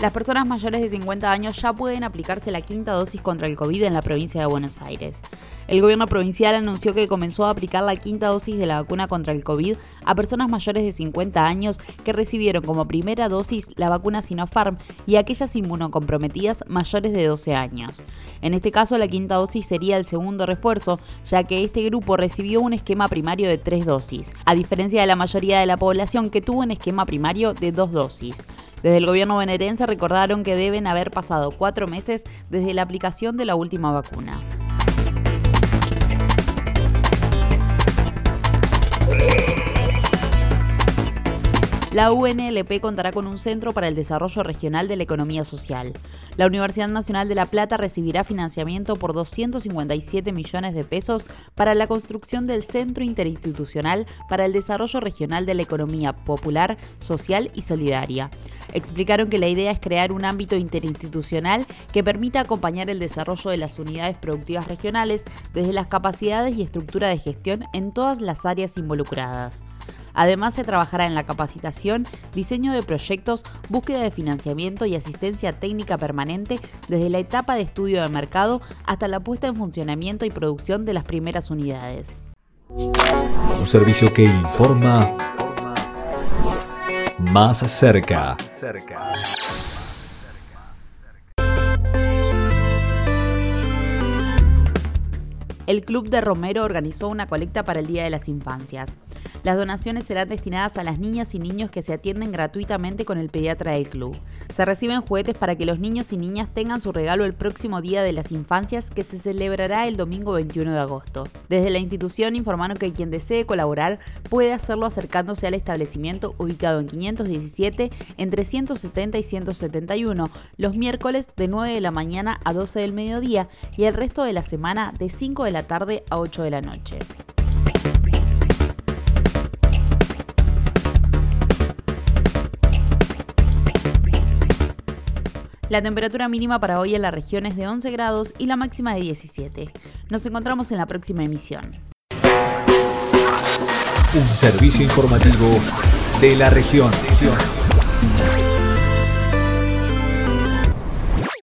Las personas mayores de 50 años ya pueden aplicarse la quinta dosis contra el COVID en la provincia de Buenos Aires. El gobierno provincial anunció que comenzó a aplicar la quinta dosis de la vacuna contra el COVID a personas mayores de 50 años que recibieron como primera dosis la vacuna Sinopharm y aquellas inmunocomprometidas mayores de 12 años. En este caso, la quinta dosis sería el segundo refuerzo, ya que este grupo recibió un esquema primario de tres dosis, a diferencia de la mayoría de la población que tuvo un esquema primario de dos dosis. Desde el gobierno bonaerense recordaron que deben haber pasado cuatro meses desde la aplicación de la última vacuna. La UNLP contará con un centro para el desarrollo regional de la economía social. La Universidad Nacional de La Plata recibirá financiamiento por 257 millones de pesos para la construcción del Centro Interinstitucional para el Desarrollo Regional de la Economía Popular, Social y Solidaria. Explicaron que la idea es crear un ámbito interinstitucional que permita acompañar el desarrollo de las unidades productivas regionales desde las capacidades y estructura de gestión en todas las áreas involucradas. Además, se trabajará en la capacitación, diseño de proyectos, búsqueda de financiamiento y asistencia técnica permanente desde la etapa de estudio de mercado hasta la puesta en funcionamiento y producción de las primeras unidades. Un servicio que informa más cerca. El Club de Romero organizó una colecta para el Día de las Infancias. Las donaciones serán destinadas a las niñas y niños que se atienden gratuitamente con el pediatra del club. Se reciben juguetes para que los niños y niñas tengan su regalo el próximo Día de las Infancias que se celebrará el domingo 21 de agosto. Desde la institución informaron que quien desee colaborar puede hacerlo acercándose al establecimiento ubicado en 517 entre 170 y 171 los miércoles de 9 de la mañana a 12 del mediodía y el resto de la semana de 5 de la tarde a 8 de la noche. La temperatura mínima para hoy en la región es de 11 grados y la máxima de 17. Nos encontramos en la próxima emisión. Un servicio informativo de la región.